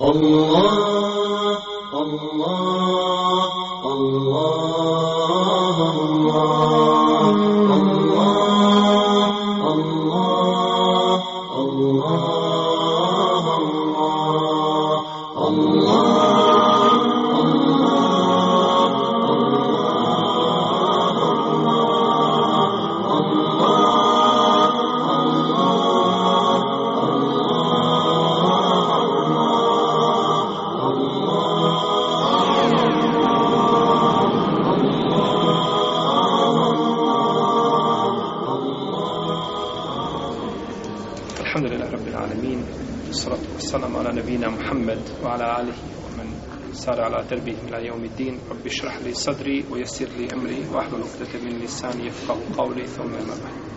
الله الله الله سار على دربه إلى يوم الدين رب اشرح لي صدري ويسر لي أمري واحلل عقدة من لساني يفقه قولي ثم ما بعد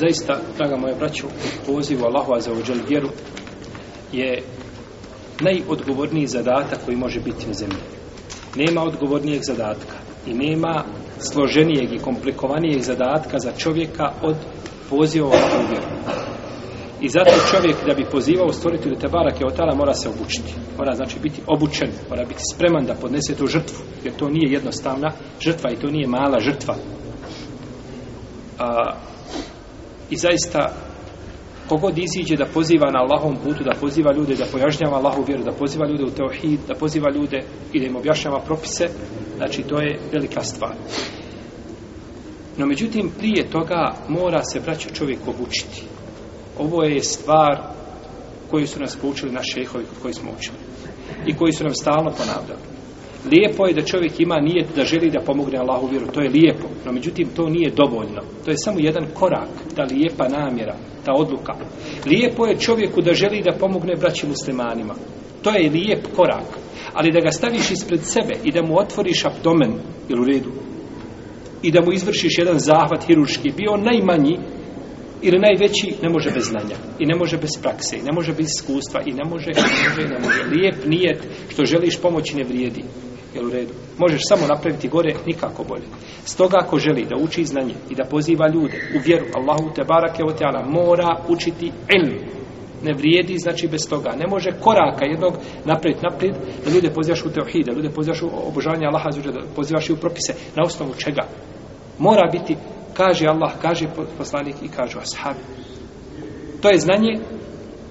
Zaista, draga moja braću, poziv u Allahu za uđel vjeru je najodgovorniji zadatak koji može biti na zemlji. Nema odgovornijeg zadatka i nema složenijeg i komplikovanijeg zadatka za čovjeka od poziva u Allahu vjeru. I zato čovjek da bi pozivao stvoritelju Tebarake Otala mora se obučiti. Mora znači biti obučen, mora biti spreman da podnese tu žrtvu, jer to nije jednostavna žrtva i to nije mala žrtva. A, I zaista kogod iziđe da poziva na Allahom putu, da poziva ljude, da pojašnjava Allahu vjeru, da poziva ljude u teohid, da poziva ljude i da im objašnjava propise, znači to je velika stvar. No međutim, prije toga mora se braćo čovjek obučiti. Ovo je stvar koju su nas poučili naši šehovi koji smo učili. I koji su nam stalno ponavljali. Lijepo je da čovjek ima nijet da želi da pomogne Allahu vjeru. To je lijepo. No međutim, to nije dovoljno. To je samo jedan korak. Ta lijepa namjera. Ta odluka. Lijepo je čovjeku da želi da pomogne braći muslimanima. To je lijep korak. Ali da ga staviš ispred sebe i da mu otvoriš abdomen ili u redu i da mu izvršiš jedan zahvat hiruški, bio najmanji ili najveći, ne može bez znanja i ne može bez prakse i ne može bez iskustva i ne može, i ne može, i ne može. Lijep nijet što želiš pomoći ne vrijedi. Jel u redu? Možeš samo napraviti gore, nikako bolje. Stoga ako želi da uči znanje i da poziva ljude u vjeru Allahu te barake o teala, mora učiti ilm. Ne vrijedi, znači bez toga. Ne može koraka jednog naprijed, naprijed, da ljude pozivaš u teohid, da ljude pozivaš u obožavanje Allaha, da pozivaš i u propise. Na osnovu čega? Mora biti, kaže Allah, kaže poslanik i kažu ashabi. To je znanje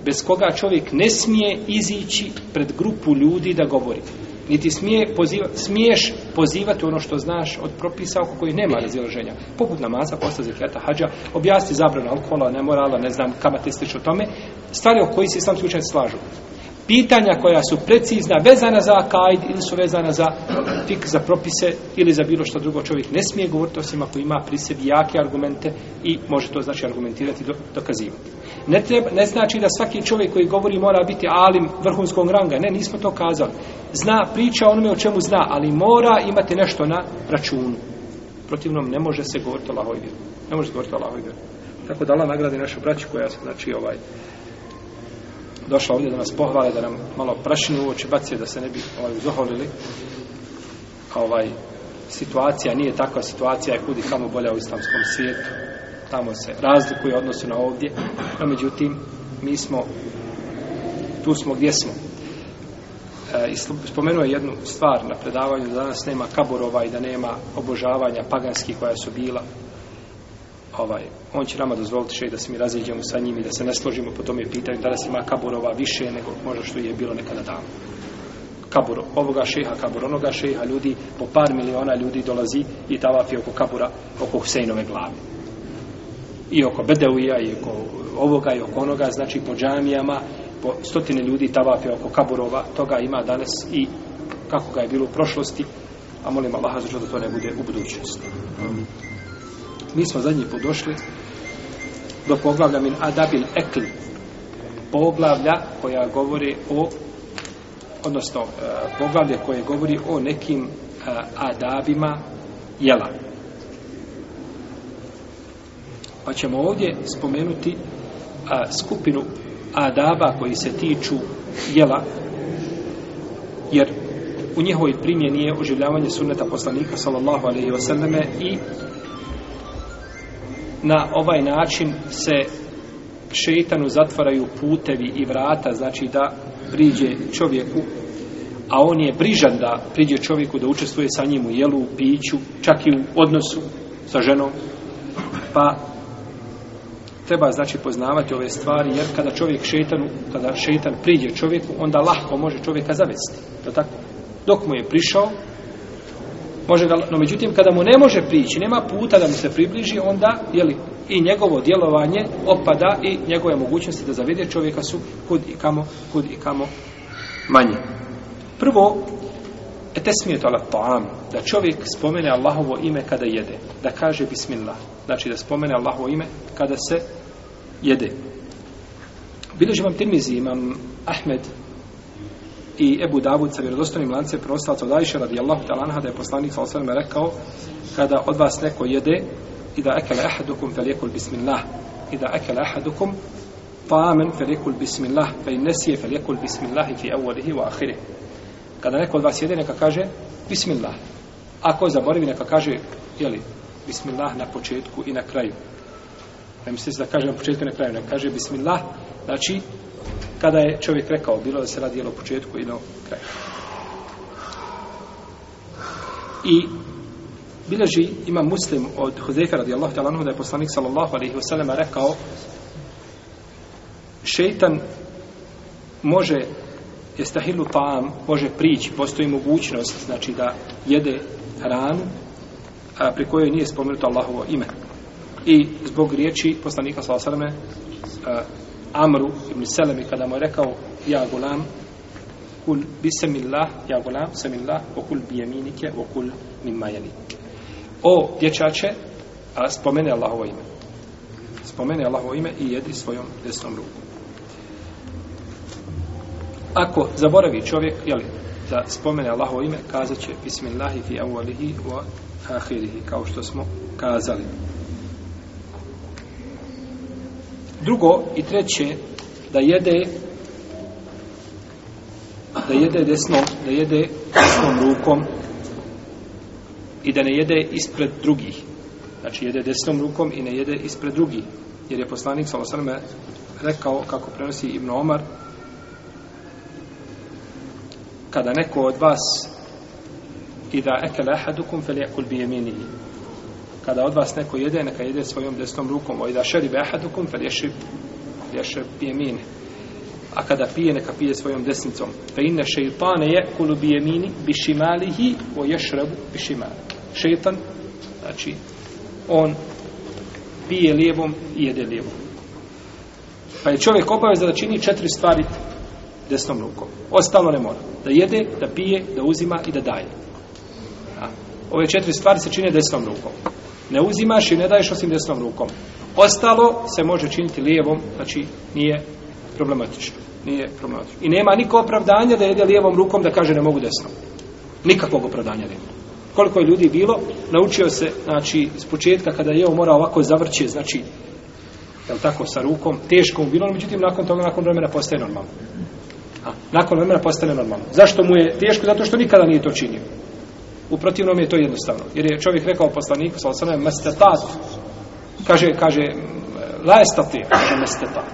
bez koga čovjek ne smije izići pred grupu ljudi da govori. Niti smije poziva, smiješ pozivati ono što znaš od propisa oko kojih nema razilaženja. Poput namaza, posta zekijata, hađa, objasni zabranu alkohola, nemorala, ne znam, kamate slično tome. Stvari o koji se islamski učenci slažu. Pitanja koja su precizna, vezana za akajd ili su vezana za fik, za propise ili za bilo što drugo čovjek ne smije govoriti osim ako ima pri sebi jake argumente i može to znači argumentirati i dokazivati. Ne, treba, ne znači da svaki čovjek koji govori mora biti alim vrhunskog ranga. Ne, nismo to kazali. Zna, priča onome o čemu zna, ali mora imati nešto na računu. Protivnom ne može se govoriti o Allahoj vjeru. Ne može se govoriti o Allahoj vjeru. Tako da Allah nagradi našu braću koja se, znači, ovaj, došla ovdje da nas pohvale, da nam malo prašinu u oči bacije, da se ne bi ovaj, uzoholili. Ovaj, situacija nije takva situacija, je kudi kamo bolja u islamskom svijetu. Tamo se razlikuje odnosu na ovdje, no međutim, mi smo, tu smo gdje smo. E, i spomenuo je jednu stvar na predavanju, da danas nema kaburova i da nema obožavanja paganskih koja su bila ovaj, on će nama dozvoliti še da se mi raziđemo sa njim i da se ne složimo po tome pitanju Danas ima kaburova više nego možda što je bilo nekada davno. Kabur ovoga šeha, kabur onoga šeha, ljudi, po par miliona ljudi dolazi i tavafi oko kabura, oko Huseinove glave. I oko Bedeuja, i oko ovoga, i oko onoga, znači po džamijama, po stotine ljudi tavafi oko kaburova, toga ima danas i kako ga je bilo u prošlosti, a molim Allaha za da to ne bude u budućnosti. Mi smo zadnji put došli do poglavlja min adabil ekl. Poglavlja koja govori o odnosno e, poglavlje koje govori o nekim e, adabima jela. Pa ćemo ovdje spomenuti e, skupinu adaba koji se tiču jela jer u njihovoj primjeni je oživljavanje sunneta poslanika sallallahu alaihi wasallame i na ovaj način se šeitanu zatvaraju putevi i vrata, znači da priđe čovjeku, a on je brižan da priđe čovjeku da učestvuje sa njim u jelu, u piću, čak i u odnosu sa ženom, pa treba znači poznavati ove stvari, jer kada čovjek šetanu, kada šetan priđe čovjeku, onda lahko može čovjeka zavesti. To tako? Dok mu je prišao, može ga, no međutim kada mu ne može prići, nema puta da mu se približi, onda jeli, i njegovo djelovanje opada i njegove mogućnosti da zavede čovjeka su kud i kamo, kud i kamo manje. Prvo, te smije to ta'am, da čovjek spomene Allahovo ime kada jede, da kaže bismillah, znači da spomene Allahovo ime kada se jede. Bileži vam Tirmizi, imam Ahmed i Ebu Davud sa vjerodostojnim lancem prostavca od Ajše radijallahu talanha da je poslanik sa osvrame rekao kada od vas neko jede i da ekele ahadukum felikul bismillah i da ekele ahadukum ta'amen felikul bismillah fe in nesije felikul bismillah fi awalihi wa ahirih kada neko od vas jede neka kaže bismillah. Ako zaboravi neka kaže jeli, bismillah na početku i na kraju. Ne mislite da kaže na početku i na kraju neka kaže bismillah znači kada je čovjek rekao, bilo da se radi o početku i o kraju. I bileži ima muslim od Huzefa radijallahu ta'ala da je poslanik sallallahu alaihi wasallam rekao šeitan može jestahilu ta'am može prići, postoji mogućnost znači da jede hranu a, pri kojoj nije spomenuto Allahovo ime. I zbog riječi poslanika sallallahu alaihi wasallam Amru ibn Selemi kada mu je rekao ja gulam kul bisemillah ja gulam semillah o kul bijeminike o kul mimma jeli o dječače a spomene Allahovo ime. Spomene Allahovo ime i jedi svojom desnom rukom. Ako zaboravi čovjek jeli, da spomene Allahovo ime kazat će bismillahi fi awalihi wa ahirihi kao što smo kazali. Drugo i treće, da jede da jede desnom, da jede desnom rukom i da ne jede ispred drugih. Znači jede desnom rukom i ne jede ispred drugih. Jer je poslanik Salosaname rekao, kako prenosi Ibn Omar, kada neko od vas i da ekele ahadukum fel jakul bi kada od vas neko jede, neka jede svojom desnom rukom, o i da šeri be ahadukum, fel ješib, ješib bijemin. A kada pije, neka pije svojom desnicom. Fe inne šeitane je kulu bijemini, bi šimalihi, o ješrebu bišimali. Šeitan, znači, on pije lijevom i jede lijevom. Pa je čovjek obaveza da čini četiri stvari desnom rukom. Ostalo ne mora. Da jede, da pije, da uzima i da daje. Ove četiri stvari se čine desnom rukom. Ne uzimaš i ne daješ osim desnom rukom. Ostalo se može činiti lijevom, znači nije problematično. Nije problematično. I nema niko opravdanja da jede lijevom rukom da kaže ne mogu desnom. Nikakvog opravdanja nema. Koliko je ljudi bilo, naučio se, znači, s početka kada je mora ovako zavrće, znači, jel tako, sa rukom, teško mu bilo, međutim, nakon toga, nakon vremena postaje normalno. A, nakon vremena postane normalno. Zašto mu je teško? Zato što nikada nije to činio. U protivnom je to jednostavno. Jer je čovjek rekao poslaniku, sa osanem, mestetat. Kaže, kaže, la estati, kaže mestetat.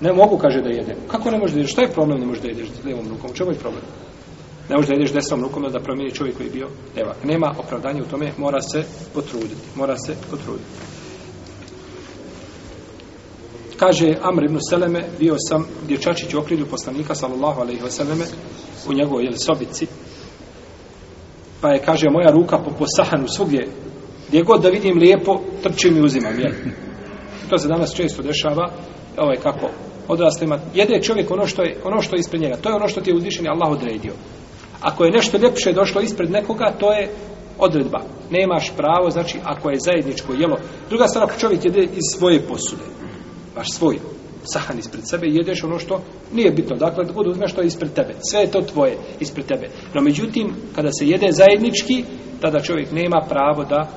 Ne mogu, kaže, da jedem. Kako ne možeš da jedeš? Šta je problem ne možeš da jedeš lijevom rukom? U čemu je problem? Ne možeš da jedeš desnom rukom da promijeni čovjek koji je bio levak. Nema opravdanja u tome, mora se potruditi. Mora se potruditi. Kaže Amr ibn Seleme, bio sam dječačić u okrilju poslanika, sallallahu alaihi wa sallame, u njegovoj jeli, sobici, pa je, kaže, moja ruka po, posahanu svugdje, gdje god da vidim lijepo, trčim i uzimam, jel? To se danas često dešava, ovaj kako odraslima, jede čovjek ono što je, ono što je ispred njega, to je ono što ti je uzvišen Allah odredio. Ako je nešto ljepše došlo ispred nekoga, to je odredba. Nemaš pravo, znači, ako je zajedničko jelo. Druga stvar, ako čovjek jede iz svoje posude, baš svoj sahan ispred sebe i jedeš ono što nije bitno. Dakle, da god uzmeš što je ispred tebe. Sve je to tvoje ispred tebe. No, međutim, kada se jede zajednički, tada čovjek nema pravo da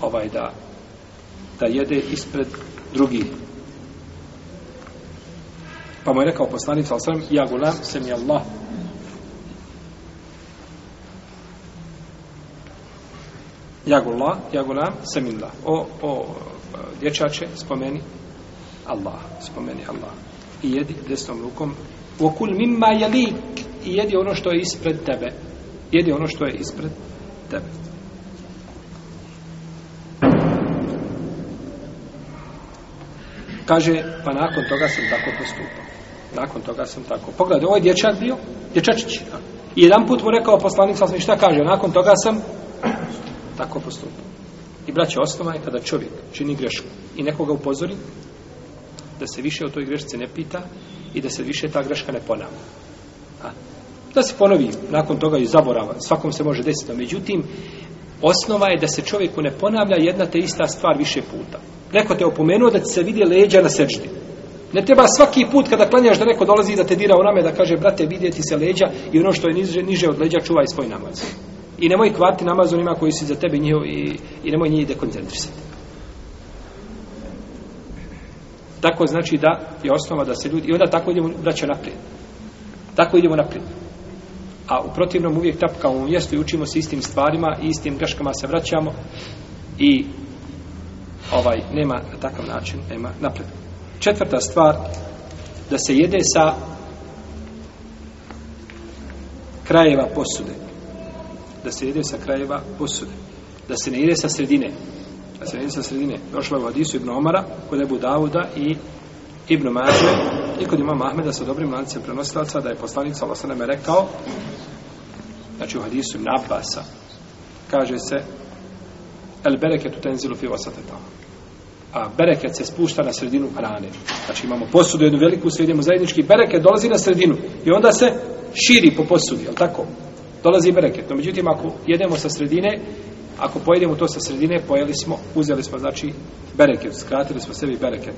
ovaj da da jede ispred drugih. Pa mu je rekao poslanik sa osam, ja gulam, sem je Allah. Ja gulam, ja gulam, sem. O, o, dječače, spomeni Allah, spomeni Allah. I jedi desnom rukom. Okul mimma jelik. I jedi ono što je ispred tebe. Jedi ono što je ispred tebe. Kaže, pa nakon toga sam tako postupao. Nakon toga sam tako. Pogledaj, ovo je dječak bio, dječačić. I jedan put mu rekao poslanik sam šta kaže, nakon toga sam tako postupao. I braće, osnova je kada čovjek čini grešku i nekoga upozori, da se više o toj grešci ne pita i da se više ta greška ne ponavlja. A? Da se ponovi nakon toga i zaborava, svakom se može desiti. Međutim, osnova je da se čovjeku ne ponavlja jedna te ista stvar više puta. Neko te opomenuo da ti se vidi leđa na sečdi. Ne treba svaki put kada klanjaš da neko dolazi da te dira u rame da kaže brate vidjeti se leđa i ono što je niže, niže od leđa čuvaj svoj namaz. I nemoj kvarti namaz onima koji su za tebe njihov i, i nemoj njih dekoncentrisati. Tako znači da je osnova da se ljudi, i onda tako idemo braća naprijed. Tako idemo naprijed. A u protivnom uvijek tapkamo u mjestu i učimo se istim stvarima i istim greškama se vraćamo i ovaj nema na takav način nema napred. Četvrta stvar da se jede sa krajeva posude. Da se jede sa krajeva posude. Da se ne jede sa sredine. Da se sa sredine. Došlo je u hadisu Ibn Omara, kod Ebu Davuda i Ibn Mađe i kod imama Ahmeda sa dobrim lancem prenosilaca da je poslanik sa rekao znači u hadisu Ibn Abbasa kaže se el bereketu tenzilu fi vasateta a bereket se spušta na sredinu hrane znači imamo posudu jednu veliku sredinu zajednički bereket dolazi na sredinu i onda se širi po posudi, je tako? Dolazi bereket. No, međutim, ako jedemo sa sredine, ako pojedemo to sa sredine, pojeli smo, uzeli smo, znači, bereket, skratili smo sebi bereket.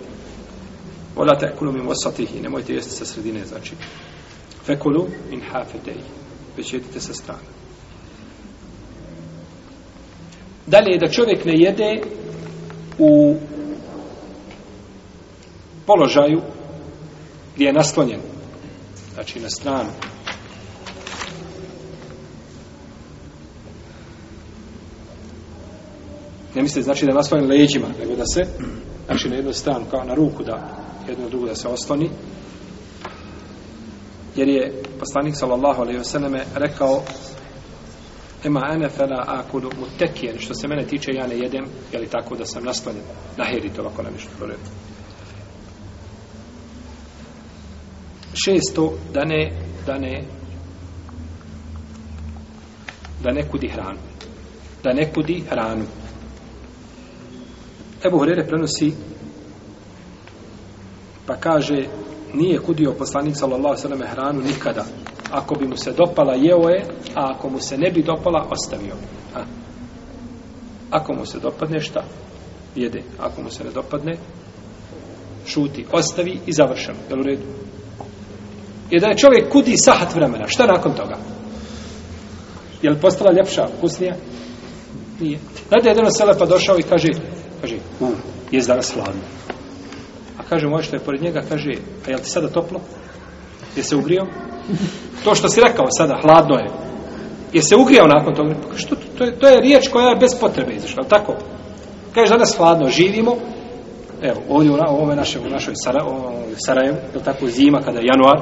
Volate kulu min wasatihi, nemojte jesti sa sredine, znači. Fekulu min hafetej. već jedite sa strane. Dalje je da čovjek ne jede u položaju gdje je naslonjen. Znači na stranu. Ne misle znači da je naslonjen leđima, nego da se, znači na jednu stranu, kao na ruku da jednu drugu da se osloni. Jer je poslanik sallallahu alejhi ve selleme rekao Ema ene fela akulu mutekijen, što se mene tiče, ja ne jedem, je li tako da sam naslonjen na herit, ovako na nešto to Šesto, da ne, da ne, da ne kudi hranu. Da ne kudi hranu. Ebu Horeire prenosi pa kaže nije kudio poslanik sallallahu sallam hranu nikada. Ako bi mu se dopala jeo je a ako mu se ne bi dopala ostavio a? ako mu se dopadne šta? Jede. Ako mu se ne dopadne šuti, ostavi i završeno. Jel u redu? Je da je čovjek kudi sahat vremena šta nakon toga? Je li postala ljepša, kusnija? nije. Znate jedan od selepa došao i kaže kaže, u, je danas hladno A kaže moj što je pored njega, kaže, a jel ti sada toplo? Je se ugrio? To što si rekao sada, hladno je. Je se ugrijao nakon toga? Pa što, to, je, to je riječ koja je bez potrebe izašla, tako? Kaže, danas hladno živimo, evo, ovdje u, ovome naše, u našoj Sara, Sarajevu, je tako, zima, kada je januar,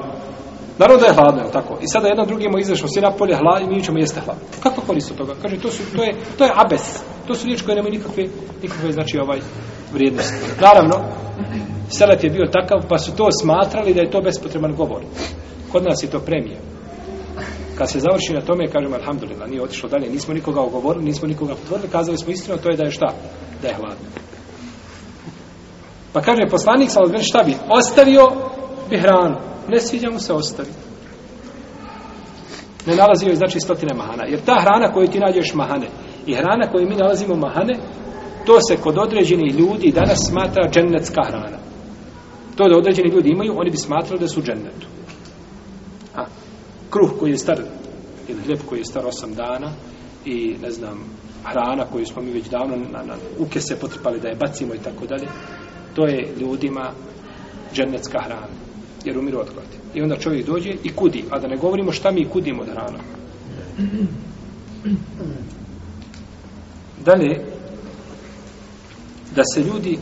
naravno da je hladno, je tako? I sada jedno drugimo izašlo, svi napolje hlad i mi ćemo jeste hlad. Kako korist od toga? Kaže, to, su, to, je, to je abes. To su riječi koje nemaju nikakve, nikakve, znači, ovaj, vrijednosti. Naravno, Selef je bio takav, pa su to smatrali da je to bespotreban govor. Kod nas je to premija. Kad se završi na tome, kažemo, alhamdulillah, nije otišlo dalje, nismo nikoga ogovorili, nismo nikoga potvorili, kazali smo istinu, to je da je šta? Da je hladno. Pa kaže, poslanik sam odvrši šta bi? Ostavio bi hranu. Ne sviđa mu se ostavi. Ne nalazi joj znači, stotine mahana. Jer ta hrana koju ti nađeš mahane i hrana koju mi nalazimo mahane, to se kod određenih ljudi danas smatra džennetska hrana to da određeni ljudi imaju, oni bi smatrali da su džennetu. A, kruh koji je star, ili hljeb koji je star osam dana, i ne znam, hrana koju smo mi već davno na, na uke se potrpali da je bacimo i tako dalje, to je ljudima džennetska hrana, jer umiru od gladi. I onda čovjek dođe i kudi, a da ne govorimo šta mi kudimo od hrana. Dalje, da se ljudi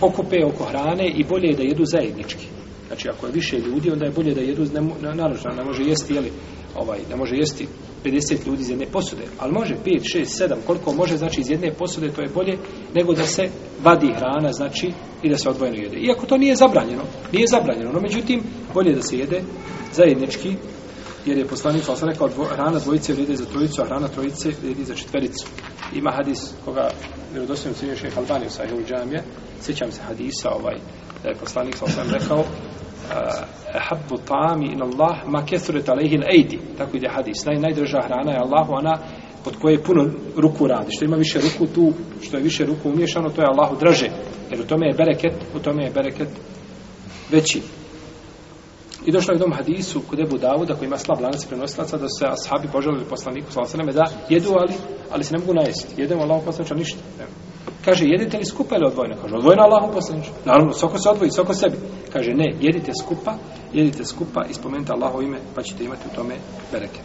okupe oko hrane i bolje je da jedu zajednički. Znači, ako je više ljudi, onda je bolje da jedu, ne, ne, naravno, ne može jesti, jeli, ovaj, ne može jesti 50 ljudi iz jedne posude, ali može 5, 6, 7, koliko može, znači iz jedne posude, to je bolje nego da se vadi hrana, znači, i da se odvojeno jede. Iako to nije zabranjeno, nije zabranjeno, no međutim, bolje da se jede zajednički, jer je poslanik sa rekao, hrana dvojice vrijedi za trojicu, a hrana trojice vrijedi za četvericu. Ima hadis koga vjerodostojno cijenio šejh Albani u sahihu džamije, sjećam se hadisa ovaj, da je poslanik sa osam rekao, eh, habbu ta'ami in Allah ma kesuret alaihi l-ejdi. Tako ide hadis. Naj, najdrža hrana je Allahu, ona pod koje puno ruku radi. Što ima više ruku tu, što je više ruku umješano, to je Allahu draže. Jer u tome je bereket, u tome je bereket veći. I došlo je u tom hadisu kod Ebu Davuda koji ima slab lanac prenosilaca da su se ashabi požalili poslaniku sallallahu da jedu ali ali se ne mogu najesti. Jedemo Allahu poslaniča ništa. Ne. Kaže jedite li skupa ili odvojeno? Kaže odvojeno Allahu poslaniča. Naravno svako se odvoji, svako sebi. Kaže ne, jedite skupa, jedite skupa i spomenite Allahovo ime pa ćete imati u tome bereke.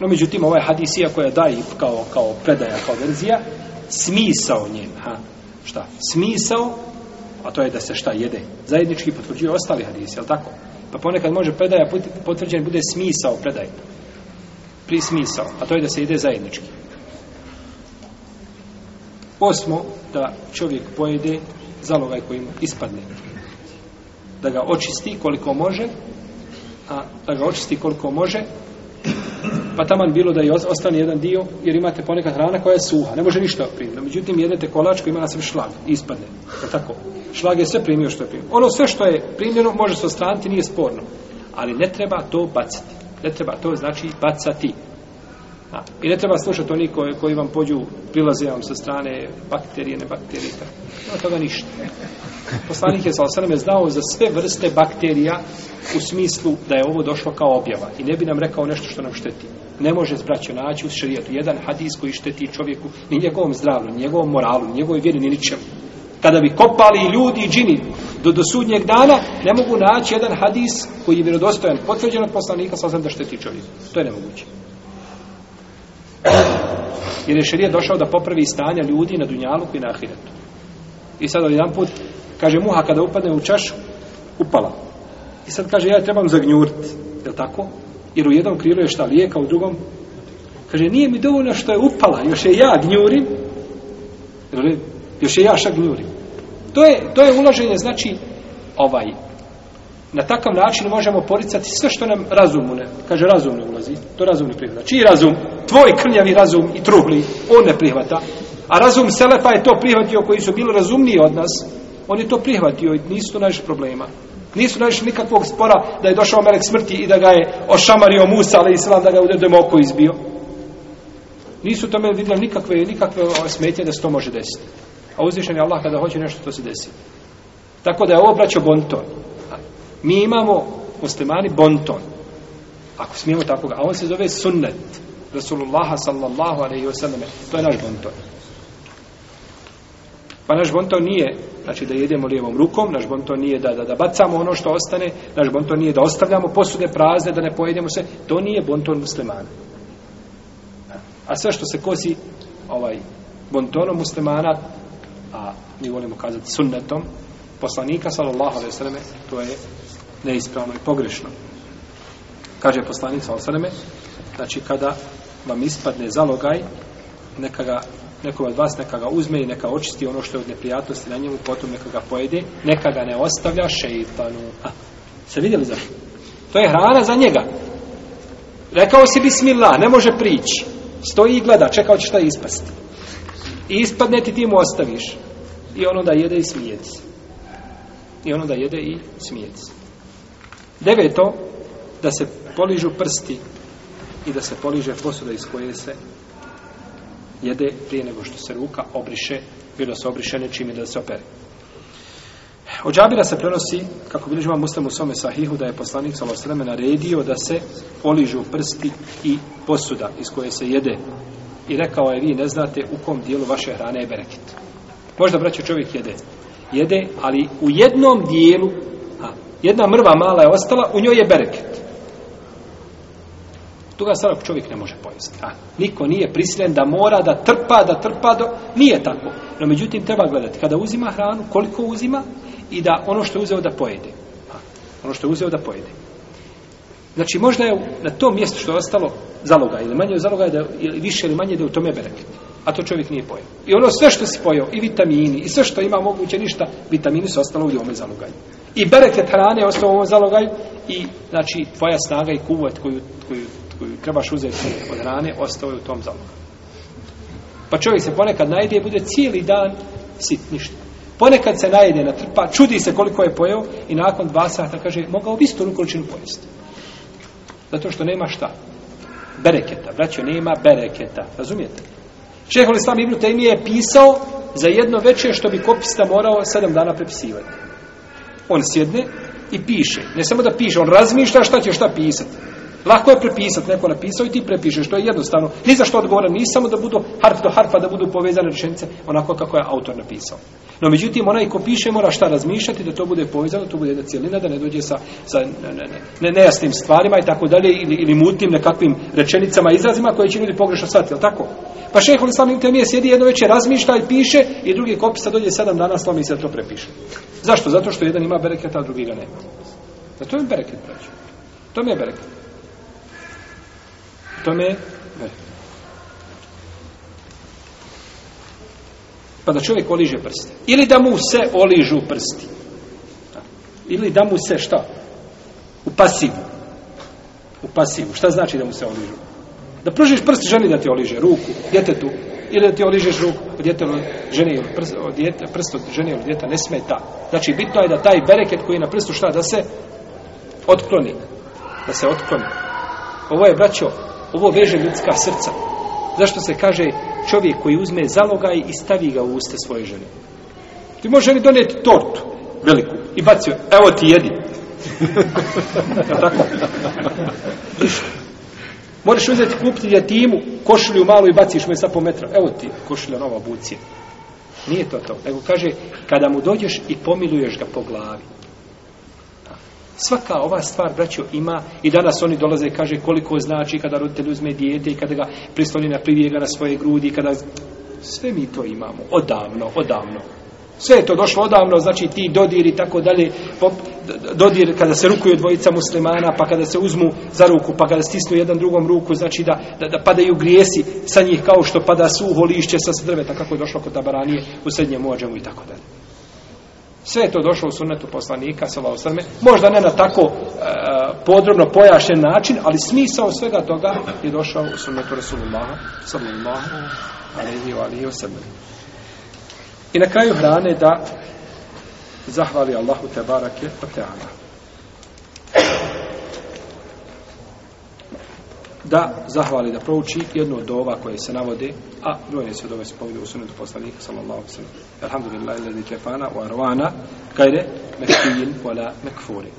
No međutim ovaj hadis iako je daj kao kao predaja kao verzija smisao njen, ha. Šta? Smisao a to je da se šta jede. Zajednički potvrđuje ostali hadisi, je tako? Pa ponekad može predaja potvrđen bude smisao predaje. Pri smisao, a to je da se jede zajednički. Osmo, da čovjek pojede zalogaj ovaj koji mu ispadne. Da ga očisti koliko može, a da ga očisti koliko može, pa taman bilo da je ostane jedan dio, jer imate ponekad hrana koja je suha, ne može ništa primiti. Međutim, jedete kolač koji ima na sebi šlag, ispadne. Je tako? Šlag je sve primio što je primio. Ono sve što je primljeno može se ostraniti, nije sporno. Ali ne treba to bacati. Ne treba to znači bacati. A, I ne treba slušati oni koji, koji vam pođu, prilaze vam sa strane bakterije, ne bakterije. Nema toga ništa. Poslanik je sa osaname znao za sve vrste bakterija u smislu da je ovo došlo kao objava. I ne bi nam rekao nešto što nam šteti. Ne može zbraćo naći u šarijetu jedan hadis koji šteti čovjeku ni njegovom zdravlju, ni njegovom moralu, ni njegovoj vjeri, ni ničemu. Kada bi kopali ljudi i džini do, do sudnjeg dana, ne mogu naći jedan hadis koji je vjerodostojan, potvrđen od poslanika, sa da šteti čovjeku. To je nemoguće. Jer je šarijet došao da popravi stanja ljudi na Dunjalu i na Ahiretu. I sad jedan put, kaže muha kada upadne u čašu, upala. I sad kaže, ja trebam zagnjuriti. Je li tako? Jer u jednom krilu je šta lijeka, u drugom. Kaže, nije mi dovoljno što je upala, još je ja gnjurim. Još je ja šak gnjurim. To je, to je ulaženje, znači, ovaj, na takav način možemo poricati sve što nam razumu ne, kaže razum ne ulazi, to razum ne prihvata. Čiji razum? Tvoj krnjavi razum i truhli, on ne prihvata. A razum Selefa je to prihvatio koji su bili razumniji od nas. On je to prihvatio i nisu to najviše problema. Nisu naši nikakvog spora da je došao melek smrti i da ga je ošamario Musa, ali islam da ga je udedem oko izbio. Nisu tome vidjeli nikakve, nikakve smetje da se to može desiti. A uzvišen je Allah kada hoće nešto to se desi. Tako da je ovo braćo bonton. Mi imamo muslimani bonton. Ako smijemo tako ga. A on se zove sunnet. Rasulullah sallallahu alaihi wa sallam. To je naš bonton. Pa naš bonton nije, znači da jedemo lijevom rukom, naš bonton nije da, da, da bacamo ono što ostane, naš bonton nije da ostavljamo posude prazne, da ne pojedemo sve. To nije bonton muslimana. A sve što se kosi ovaj bontonom muslimana, a mi volimo kazati sunnetom, poslanika sallallahu alejhi ve selleme to je neispravno i pogrešno. Kaže poslanik sallallahu alejhi ve selleme znači kada vam ispadne zalogaj neka ga neko od vas neka ga uzme i neka očisti ono što je od neprijatnosti na njemu, potom neka ga pojede, neka ga ne ostavlja šeitanu. A, se vidjeli zašto? To je hrana za njega. Rekao si bismillah, ne može prići. Stoji i gleda, čekao će šta ispasti. I ispadne ti ti mu ostaviš. I ono da jede i smijeti se. I ono da jede i smijeti se. Deveto, da se poližu prsti i da se poliže posuda iz koje se jede prije nego što se ruka obriše, bilo se obriše nečim i da se opere. Od Džabira se prenosi, kako bilježi vam muslim u svome sahihu, da je poslanik Salosreme naredio da se poližu prsti i posuda iz koje se jede. I rekao je, vi ne znate u kom dijelu vaše hrane je bereket. Možda, braćo, čovjek jede. Jede, ali u jednom dijelu, a, jedna mrva mala je ostala, u njoj je bereket. Toga sada čovjek ne može pojesti. A, niko nije prisiljen da mora da trpa, da trpa, do... nije tako. No međutim, treba gledati kada uzima hranu, koliko uzima i da ono što je uzeo da pojede. A, ono što je uzeo da pojede. Znači, možda je na tom mjestu što je ostalo zaloga, ili manje zaloga, da, ili više ili manje da je u tome bereket. A to čovjek nije pojeo. I ono sve što si pojeo, i vitamini, i sve što ima moguće ništa, vitamini su ostalo u ovome zalogaju. I bereket hrane je ostalo u ovom zalogaju, i znači tvoja snaga i kuvat koju, koju, koju trebaš uzeti od hrane, ostao je u tom zalogu. Pa čovjek se ponekad najde i bude cijeli dan sit, ništa. Ponekad se najede na trpa, čudi se koliko je pojeo i nakon dva sata kaže, mogao bi istu količinu pojesti. Zato što nema šta? Bereketa. Braćo, nema bereketa. Razumijete? Šehol Islam Ibn Taymije je pisao za jedno veče što bi kopista morao sedam dana prepisivati. On sjedne i piše. Ne samo da piše, on razmišlja šta će šta pisati. Lako je prepisati, neko napisao i ti prepišeš, to je jednostavno. Ni za što odgovoran, ni samo da budu harf do harfa, da budu povezane rečenice, onako kako je autor napisao. No, međutim, onaj ko piše mora šta razmišljati, da to bude povezano, to bude jedna cijelina, da ne dođe sa, sa ne, ne, ne, nejasnim stvarima i tako dalje, ili, ili mutnim nekakvim rečenicama, izrazima koje će ljudi pogrešno shvatiti, jel tako? Pa šehol Islam Ibn Temije sjedi jedno večer, razmišlja i piše, i drugi kopisa dođe sedam dana, slomi se da to prepiše. Zašto? Zato što jedan ima bereketa, a drugi ga nema. Zato je bereket, braću. To mi je bereket. Tome je Pa da čovjek oliže prste. Ili da mu se oližu prsti. Ili da mu se šta? U pasivu. U pasivu. Šta znači da mu se oližu? Da pružiš prst ženi da ti oliže ruku, djetetu, ili da ti oližeš ruku od djeteta žene ili prst od, djete, prst od žene ili djeta, ne smeta. Znači, bitno je da taj bereket koji je na prstu šta, da se otkloni. Da se otkloni. Ovo je, braćo, Ovo veže ljudska srca. Zašto se kaže čovjek koji uzme zalogaj i stavi ga u uste svoje žene? Ti može ženi donijeti tortu veliku i baci joj, evo ti jedi. ja tako? Možeš uzeti kupiti jetimu, košulju malu i baciš mu je sa po metra. Evo ti, košulja nova bucija. Nije to to. Nego kaže, kada mu dođeš i pomiluješ ga po glavi. Svaka ova stvar, braćo, ima i danas oni dolaze i kaže koliko znači kada roditelj uzme dijete i kada ga prisloni na privijega na svoje grudi, kada... Sve mi to imamo, odavno, odavno. Sve je to došlo odavno, znači ti dodir i tako dalje, dodir kada se rukuju dvojica muslimana, pa kada se uzmu za ruku, pa kada stisnu jedan drugom ruku, znači da, da, da padaju grijesi sa njih kao što pada suho lišće sa drveta, kako je došlo kod tabaranije u srednjem ođemu i tako dalje. Sve je to došlo u sunnetu poslanika, sallahu sallam, možda ne na tako e, podrobno pojašen način, ali smisao svega toga je došao u sunnetu Rasulullaha, sallallahu alaihi wa alaihi wa. I na kraju hrane da zahvali Allahu te barake o teala. Da zahvali, da prouči jednu od ova koje se navode, a brojne se od ove spominju u sunetu poslanika, sallallahu alaihi sallam. Alhamdulillah, ilazi kefana, u arvana, kajde, mekfijin, wala mekfuri.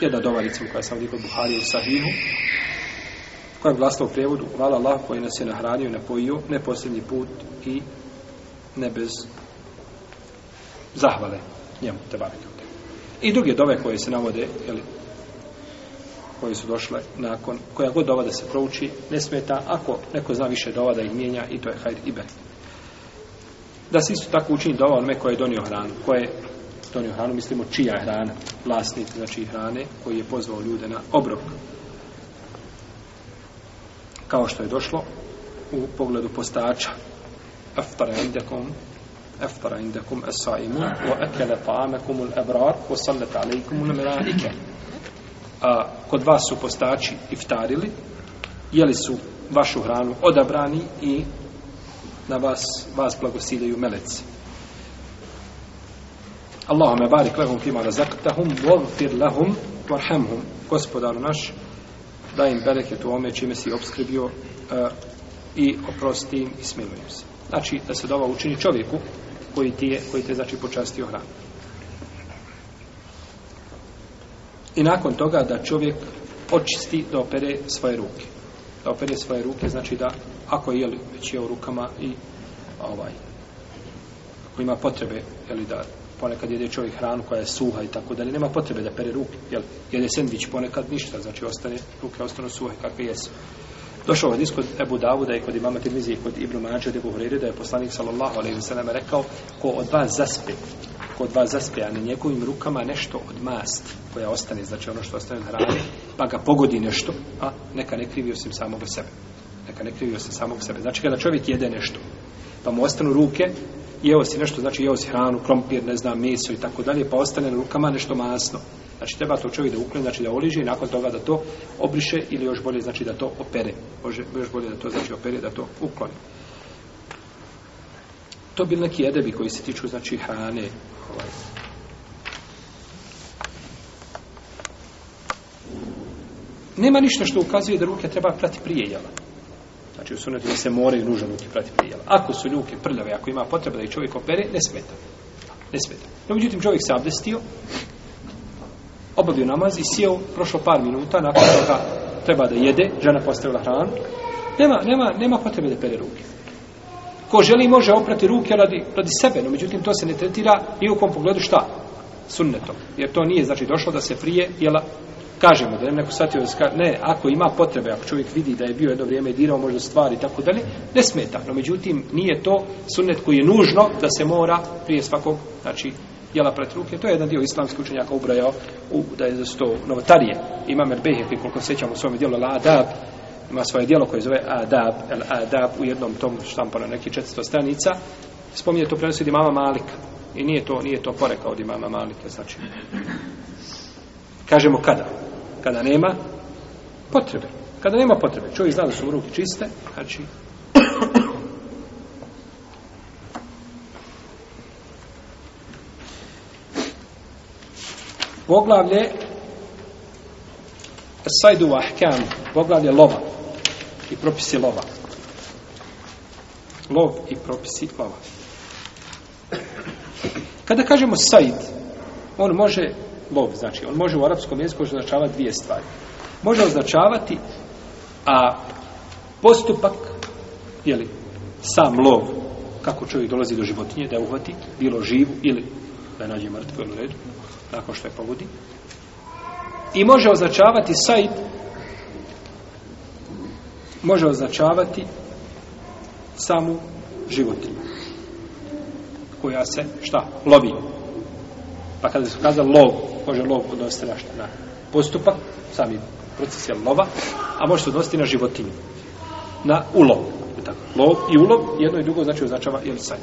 Jedna dova, recimo, koja sam vidio Buhari u Sahihu, koja je glasila u prevodu, hvala Allah koji nas je nahranio i napojio, ne posljednji put i ne bez zahvale njemu, te barek. I druge dove koje se navode, jeli, koje su došle nakon, koja god dova da se prouči, ne smeta, ako neko zna više dova da ih mijenja, i to je hajr i bet. Da se isto tako učini dova onome koje je donio hranu, koje je donio hranu, mislimo čija je hrana, vlasnik, znači hrane, koji je pozvao ljude na obrok. Kao što je došlo u pogledu postača, aftara indakum aftara indakum as-saimun wa akala ta'amakum al-abrar wa sallat al-malaika a kod vas su postači iftarili jeli su vašu hranu odabrani i na vas vas blagosiljaju meleci. Allahumma barik lahum fima razaqtahum waghfir lahum warhamhum. Gospodaru naš daj im bereket u ome čime si obskrbio uh, i oprosti im i smilujem se. Znači da se dova učini čovjeku koji ti je, koji te znači počastio hranu. I nakon toga da čovjek očisti da opere svoje ruke. Da opere svoje ruke, znači da ako je već je u rukama i ovaj ako ima potrebe jeli, da ponekad jede čovjek hranu koja je suha i tako dalje, nema potrebe da pere ruke, jel? Jede sendvič ponekad ništa, znači ostane, ruke ostanu suhe kakve jesu. Došao hadis kod Ebu Davuda i kod imama Tirmizije i kod Ibnu Mađa od Ebu da je poslanik sallallahu alaihi sellem rekao ko od vas zaspe, ko od vas zaspe, a na njegovim rukama nešto od mast koja ostane, znači ono što ostane od hrane, pa ga pogodi nešto, a neka ne krivi osim samog sebe. Neka ne krivi osim samog sebe. Znači kada čovjek jede nešto, pa mu ostanu ruke, jeo si nešto, znači jeo si hranu, krompir, ne znam, meso i tako dalje, pa ostane na rukama nešto masno. Znači treba to čovjek da ukloni, znači da oliže i nakon toga da to obriše ili još bolje znači da to opere. Može još bolje da to znači opere, da to ukloni. To bi neki edebi koji se tiču znači hrane. Ovaj. Nema ništa što ukazuje da ruke treba prati prije jela. Znači u sunetu se moraju nužno ruke prati prije jela. Ako su ruke prljave, ako ima potreba da ih čovjek opere, ne smeta. Ne smeta. No, međutim, čovjek se abdestio, obavio namaz i sjeo, prošlo par minuta, nakon toga treba da jede, žena postavila hranu, nema, nema, nema potrebe da pere ruke. Ko želi može oprati ruke radi, radi sebe, no međutim to se ne tretira ni u kom pogledu šta? Sunnetom. Jer to nije, znači, došlo da se prije jela kažemo da ne neko shvatio da ne, ako ima potrebe, ako čovjek vidi da je bio jedno vrijeme dirao možda stvari i tako dalje, ne smeta. No međutim, nije to sunnet koji je nužno da se mora prije svakog, znači, jela pred ruke. To je jedan dio islamskih učenjaka ubrajao u, da je za sto novotarije. Imam Erbehe, koliko sećamo u svome dijelu la adab, ima svoje dijelo koje zove Adab, El Adab, u jednom tom štampu na 400 stranica, spominje to prenosi od imama Malika. I nije to, nije to porekao od imama Malika, znači. Kažemo kada? Kada nema potrebe. Kada nema potrebe. Čovjek zna da su mu ruke čiste, znači poglavlje Sajdu Ahkam, poglavlje lova i propisi lova. Lov i propisi lova. Kada kažemo sajd, on može, lov znači, on može u arapskom jeziku označavati dvije stvari. Može označavati a postupak, jeli, sam lov, kako čovjek dolazi do životinje, da je uhvati, bilo živu ili da je nađe mrtvu ili u redu, nakon što je pogodi. I može označavati sajd, može označavati samu životinju koja se, šta, lovi. Pa kada se kazali lov, može lov odnositi na šta, na postupak, sami proces je lova, a može se odnositi na životinju, na ulov. Tako, lov i ulov, jedno i drugo znači označava ili sanj.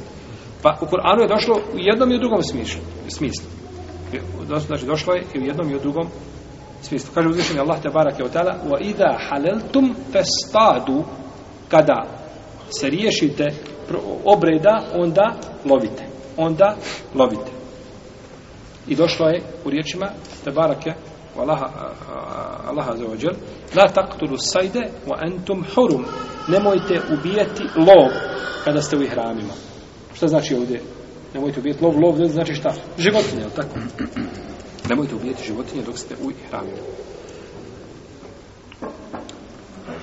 Pa u Koranu je došlo u jednom i u drugom smislu. smislu. Znači došlo je i u jednom i u drugom smislu. Kaže uzvišenje Allah te barake od tala wa idha haleltum festadu kada se riješite obreda onda lovite. Onda lovite. I došlo je u riječima te barake Allaha, Allaha za ođel la taktulu sajde wa entum hurum nemojte ubijeti lov kada ste u ihramima Šta znači ovdje? Nemojte ubijeti lov, lov znači šta? Životinje, je tako? Nemojte ubijeti životinje dok ste u ihramima.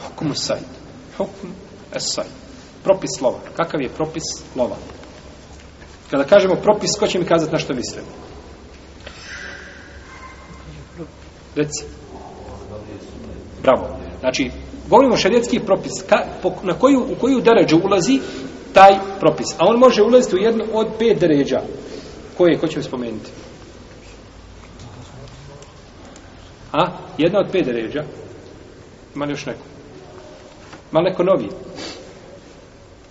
Hukum sajd. Hukum es sajd. Propis lova. Kakav je propis lova? Kada kažemo propis, ko će mi kazati na što mislimo? Reci. Bravo. Znači, govorimo šarijetski propis. Ka, po, na koju, u koju deređu ulazi taj propis. A on može ulaziti u jednu od pet deređa. Koje, ko će mi spomenuti? A? Jedna od pet deređa. Ima li još neko? Ima neko novi?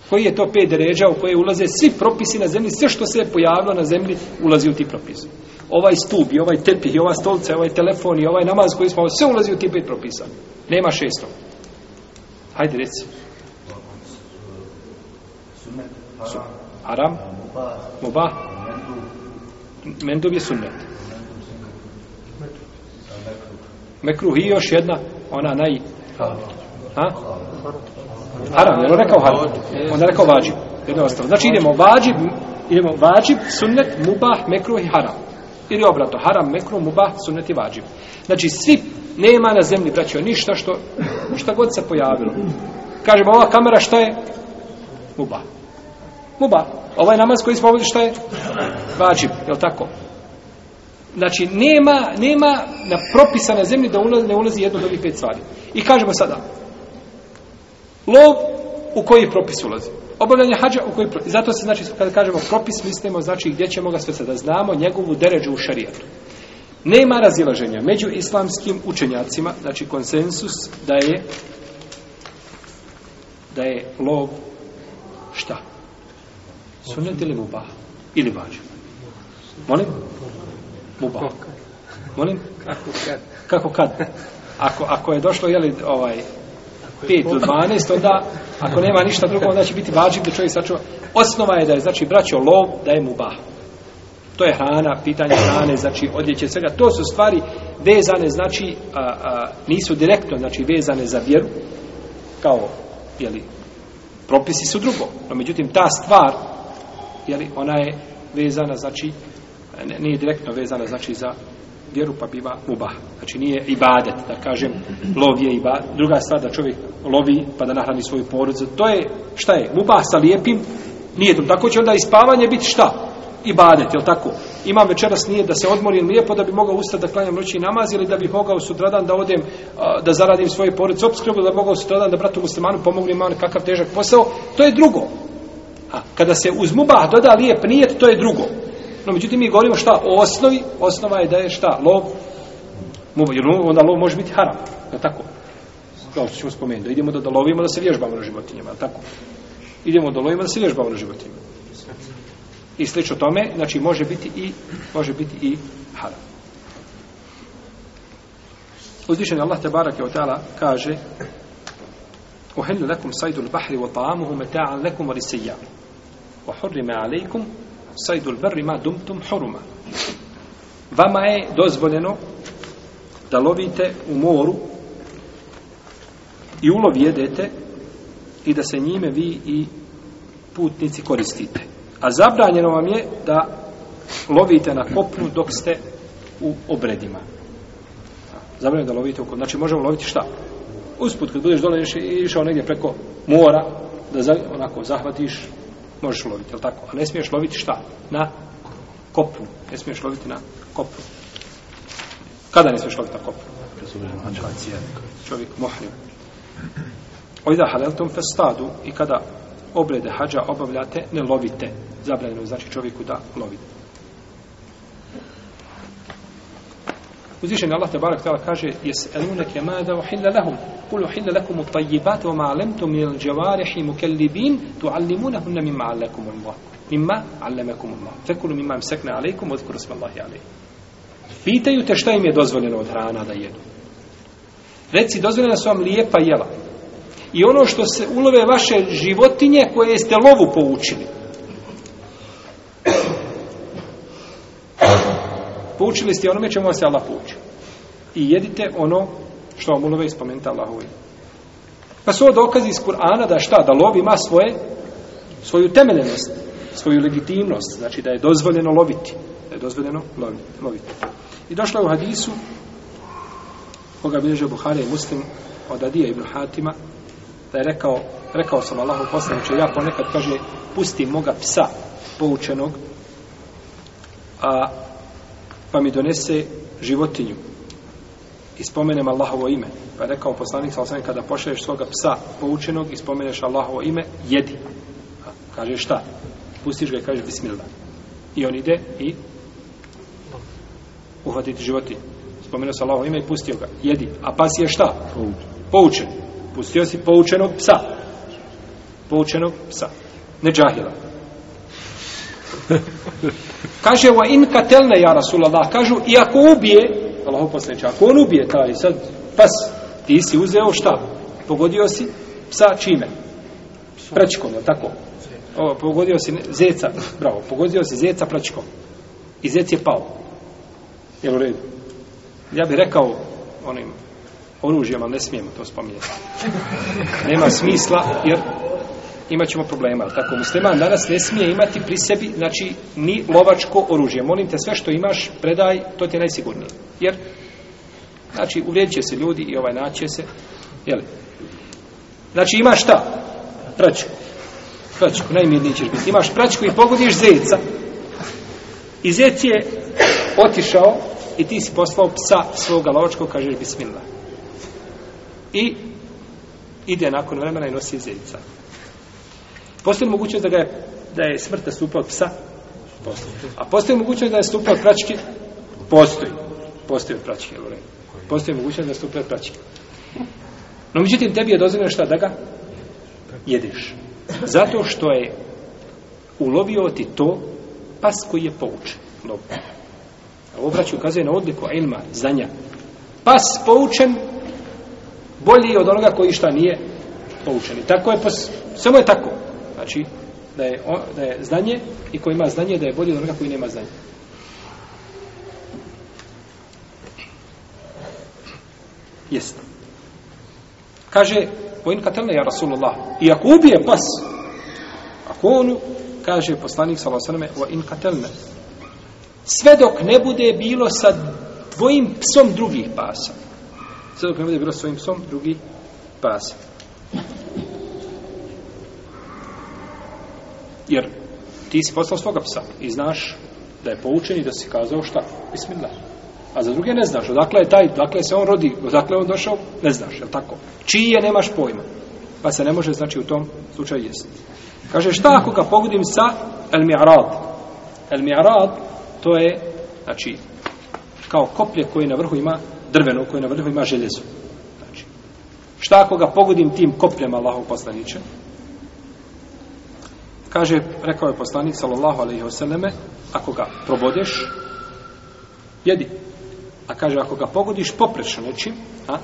Koji je to pet deređa u koje ulaze svi propisi na zemlji, sve što se je pojavilo na zemlji, ulazi u ti propisi. Ovaj stup, i ovaj tepih, i ova stolca, i ovaj telefon, i ovaj namaz koji smo, sve ulazi u ti pet propisa. Nema šesto. Hajde, reci. Haram? Mubah? Mendub je sunnet. Mekruh i još jedna, ona naj... Ha? Haram, je on rekao haram? On je rekao vađib. Jedno ostalo. Znači idemo vađib, idemo vađib, sunnet, mubah, mekruh i haram. Ili obrato, haram, mekruh, mubah, sunnet i vađib. Znači svi, nema na zemlji, braćo, ništa što, šta god se pojavilo. Kažemo, ova kamera šta je? Mubah. Muba. Ovaj namaz koji smo ovdje šta je? Vađib, je li tako? Znači, nema, nema na propisane zemlji da ulazi, ne ulazi jedno od ovih pet stvari. I kažemo sada, lov u koji propis ulazi? Obavljanje hađa u koji propis? Zato se, znači, kada kažemo propis, mislimo, znači, gdje ćemo ga sve sada, znamo njegovu deređu u šarijatu. Nema razilaženja među islamskim učenjacima, znači konsensus da je da je lov šta? Sunnet ili mubah? Ili vađa? Molim? Mubah. Molim? Kako kad? Kako kad? Ako, ako je došlo, jeli, ovaj, 5 do 12, onda, ako nema ništa drugo, onda će biti vađiv da čovjek sačuva. Osnova je da je, znači, braćo lov, da je mubah. To je hrana, pitanje hrane, znači, odjeće svega. To su stvari vezane, znači, a, a, nisu direktno, znači, vezane za vjeru, kao, jeli, propisi su drugo. No, međutim, ta stvar, jeli, ona je vezana, znači, ne, nije direktno vezana, znači, za vjeru, pa biva mubah. Znači, nije ibadet, da kažem, lov je ibadet. Druga stvar, da čovjek lovi, pa da nahrani svoju porodicu. To je, šta je, mubah sa lijepim, nije to. Tako će onda ispavanje biti šta? Ibadet, je tako? Imam večeras nije da se odmorim lijepo, da bi mogao ustati da klanjam noći namaz, ili da bih mogao sutradan da odem, da zaradim svoje porodice obskrbu, da bi mogao sutradan da bratu muslimanu pomognem imam kakav težak posao. To je drugo. A kada se uz mubah doda lijep nijet, to je drugo. No, međutim, mi govorimo šta o osnovi, osnova je da je šta, lov, jer onda lov može biti haram, je tako? Kao što ćemo spomenuti, da idemo da, da lovimo da se vježbamo na životinjama, je tako? Idemo da lovimo da se vježbamo na životinjama. I slično tome, znači može biti i može biti i haram. Uzvišen Allah te barake od ta'ala kaže Uhillu lakum sajdul bahri wa ta'amuhu meta'an lakum wa risijam. Wa hurrime alaikum sajdul barri ma dumtum huruma. Vama je dozvoljeno da lovite u moru i ulov jedete i da se njime vi i putnici koristite. A zabranjeno vam je da lovite na kopnu dok ste u obredima. Zabranjeno da lovite u kopnu. Znači možemo loviti šta? Usput kad budeš dole i išao negdje preko mora, da za, onako zahvatiš, možeš loviti, jel tako? A ne smiješ loviti šta? Na kopnu. Ne smiješ loviti na kopnu. Kada ne smiješ loviti na kopnu? Čovjek mohrim. Ojda haleltom festadu i kada obrede hađa obavljate, ne lovite. Zabranjeno znači čovjeku da lovi. Uzvišen Allah tebarak tala kaže Jes'elunake mada uhilla lahum Kulu uhilla lakum u tajibati wa ma'alemtu min al džavarihi mukallibin tuallimunahunna mimma allakum Allah mimma allamakum Allah fekulu mimma imsekne alaikum odkuru smo Allahi alaikum Pitaju te šta im je dozvoljeno od hrana da jedu. Reci, dozvoljena su vam lijepa jela. I ono što se ulove vaše životinje koje ste lovu poučili. Poučili ste onome čemu vas je Allah poučio. I jedite ono što vam ulove ispomenuti Allahu. Pa su ovo dokazi iz Kur'ana da šta? Da lov ima svoje, svoju temeljenost, svoju legitimnost. Znači da je dozvoljeno loviti. Da je dozvoljeno loviti. I došlo je u hadisu koga bilježe Buhari i Muslim od Adija ibn Hatima da je rekao, rekao sam Allahu poslaniče, ja ponekad kaže, pusti moga psa poučenog, a pa mi donese životinju i spomenem Allahovo ime. Pa je rekao poslanik, sa kada pošalješ svoga psa poučenog i spomeneš Allahovo ime, jedi. A, kaže šta? Pustiš ga i kaže bismillah. I on ide i uhvatiti životinju. Spomenuo se Allahovo ime i pustio ga. Jedi. A pas je šta? Poučen. Pustio si poučenog psa. Poučenog psa. Ne džahila. Kaže, wa in katelne, ja Rasulallah, kažu, i ako ubije, Allaho poslaniče, ako on ubije taj sad pas, ti si uzeo šta? Pogodio si psa čime? Pračkom, je tako? O, pogodio si zeca, bravo, pogodio si zeca pračkom. I zec je pao. Jel u redu? Ja bih rekao onim oružjem, ali ne smijemo to spominjati. Nema smisla, jer imat ćemo problema. Tako, musliman danas ne smije imati pri sebi, znači, ni lovačko oružje. Molim te, sve što imaš, predaj, to ti je najsigurnije. Jer, znači, uvrijedit će se ljudi i ovaj naće se, jeli. Znači, imaš šta? Pračku. pračku, najmirniji ćeš biti. Imaš pračku i pogodiš zeca. I zec je otišao i ti si poslao psa svoga lovačkog, kažeš bismillah. I ide nakon vremena i nosi zeca. Postoji mogućnost da, ga je, da je smrt nastupila od psa? Postoji. A postoji mogućnost da je nastupila od pračke? Postoji. Postoji od pračke. Postoji mogućnost da je nastupila od pračke. No, međutim, tebi je dozvoljeno šta da ga jedeš. Zato što je ulovio ti to pas koji je poučen. Lovio. A ovo braću ukazuje na odliku ilma, znanja. Pas poučen bolji od onoga koji šta nije poučen. I tako je, pos, samo je tako. Znači, da je, on, da je znanje i ko ima znanje, da je bolji od onoga koji nema znanje. Jest. Kaže, vojn katelne, ja Rasulullah, i ako ubije pas, ako on, kaže poslanik sallallahu alejhi ve in katelne, sve dok ne bude bilo sa tvojim psom drugih pasa. Sve dok ne bude bilo sa tvojim psom drugih pasa. Jer ti si poslao svoga psa i znaš da je poučen i da si kazao šta? Bismillah. A za druge ne znaš. Odakle je taj, odakle se on rodi, odakle je on došao, ne znaš, je tako? Čiji je, nemaš pojma. Pa se ne može, znači, u tom slučaju jesti. Kaže, šta ako ga pogodim sa el mi'rad? El mi'rad, to je, znači, kao koplje koje na vrhu ima drveno, koje na vrhu ima željezo. Znači, šta ako ga pogodim tim kopljem Allahov poslaniče? Kaže, rekao je poslanik, sallallahu alaihi wasallame, ako ga probodeš, jedi. A kaže, ako ga pogodiš poprečno nečim, a,